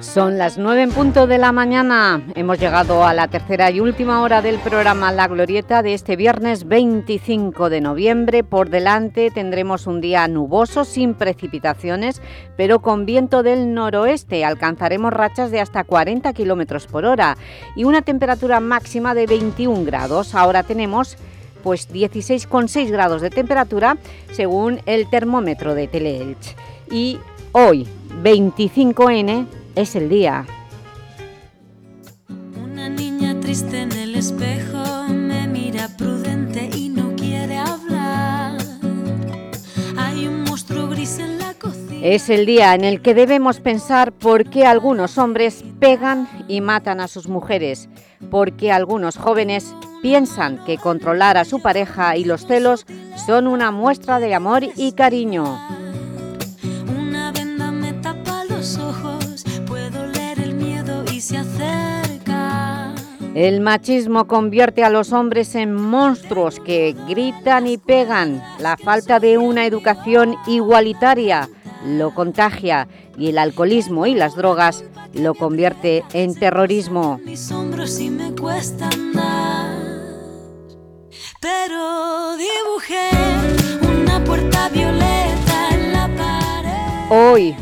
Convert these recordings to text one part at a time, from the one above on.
Son las nueve en punto de la mañana. Hemos llegado a la tercera y última hora del programa La Glorieta de este viernes 25 de noviembre. Por delante tendremos un día nuboso, sin precipitaciones, pero con viento del noroeste. Alcanzaremos rachas de hasta 40 kilómetros por hora y una temperatura máxima de 21 grados. Ahora tenemos pues 16,6 grados de temperatura según el termómetro de Teleelch. Y hoy, 25N, es el día. Una niña triste en el espejo me mira prudente y no quiere hablar. Hay un monstruo gris en la cocina. Es el día en el que debemos pensar por qué algunos hombres pegan y matan a sus mujeres, por qué algunos jóvenes piensan que controlar a su pareja y los celos son una muestra de amor y cariño. El machismo convierte a los hombres en monstruos que gritan y pegan. La falta de una educación igualitaria lo contagia y el alcoholismo y las drogas lo convierte en terrorismo. Mis hombros y me cuesta andar. Pero dibujé una puerta violeta en la pared. Hoy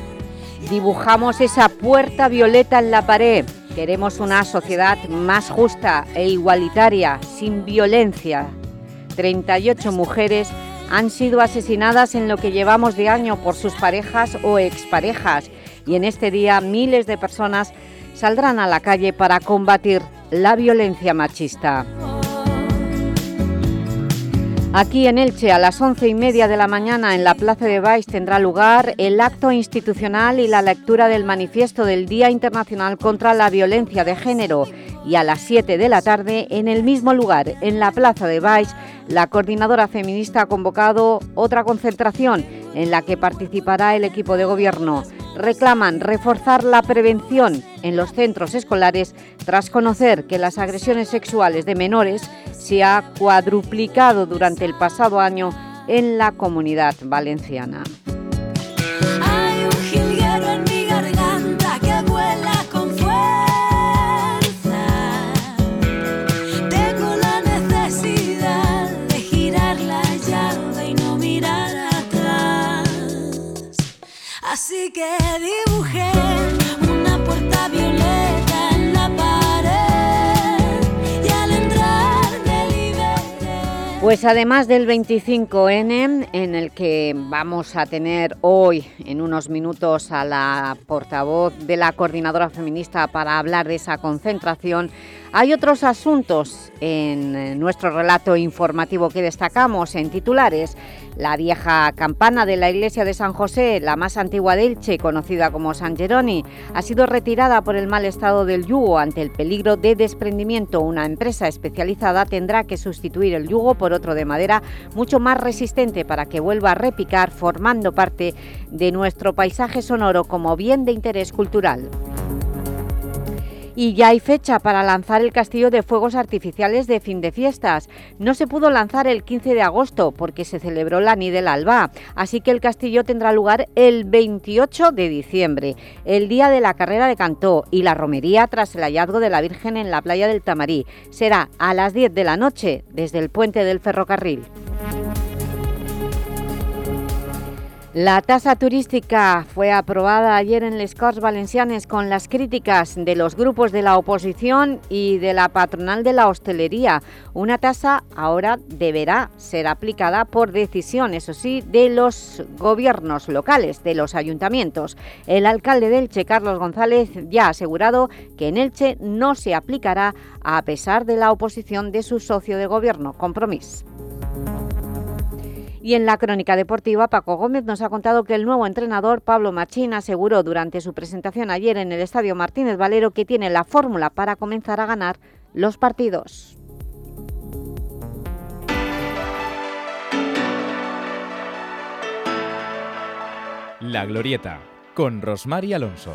dibujamos esa puerta violeta en la pared. Queremos una sociedad más justa e igualitaria, sin violencia. 38 mujeres han sido asesinadas en lo que llevamos de año por sus parejas o exparejas y en este día miles de personas saldrán a la calle para combatir la violencia machista. Aquí en Elche, a las once y media de la mañana, en la Plaza de Baix, tendrá lugar el acto institucional y la lectura del manifiesto del Día Internacional contra la Violencia de Género. Y a las 7 de la tarde, en el mismo lugar, en la Plaza de Baix, la coordinadora feminista ha convocado otra concentración en la que participará el equipo de gobierno. Reclaman reforzar la prevención en los centros escolares tras conocer que las agresiones sexuales de menores se ha cuadruplicado durante el pasado año en la Comunidad Valenciana. Así que dibujé una puerta violeta en la pared y al entrar me liberé. Pues además del 25N, en el que vamos a tener hoy, en unos minutos, a la portavoz de la Coordinadora Feminista para hablar de esa concentración, hay otros asuntos en eh, nuestro relato informativo que destacamos en titulares. La vieja campana de la iglesia de San José, la más antigua de Elche, conocida como San Geroni, ha sido retirada por el mal estado del yugo ante el peligro de desprendimiento. Una empresa especializada tendrá que sustituir el yugo por otro de madera mucho más resistente para que vuelva a repicar, formando parte de nuestro paisaje sonoro como bien de interés cultural. Y ya hay fecha para lanzar el castillo de fuegos artificiales de fin de fiestas. No se pudo lanzar el 15 de agosto porque se celebró la Ni del Alba, así que el castillo tendrá lugar el 28 de diciembre, el día de la carrera de Cantó y la romería tras el hallazgo de la Virgen en la playa del Tamarí. Será a las 10 de la noche desde el puente del ferrocarril. La tasa turística fue aprobada ayer en Les Corts Valencianes con las críticas de los grupos de la oposición y de la patronal de la hostelería. Una tasa ahora deberá ser aplicada por decisión, eso sí, de los gobiernos locales, de los ayuntamientos. El alcalde de Elche, Carlos González, ya ha asegurado que en Elche no se aplicará a pesar de la oposición de su socio de gobierno, Compromís. Y en la crónica deportiva, Paco Gómez nos ha contado que el nuevo entrenador, Pablo Machín, aseguró durante su presentación ayer en el Estadio Martínez Valero que tiene la fórmula para comenzar a ganar los partidos. La Glorieta, con Rosmar y Alonso.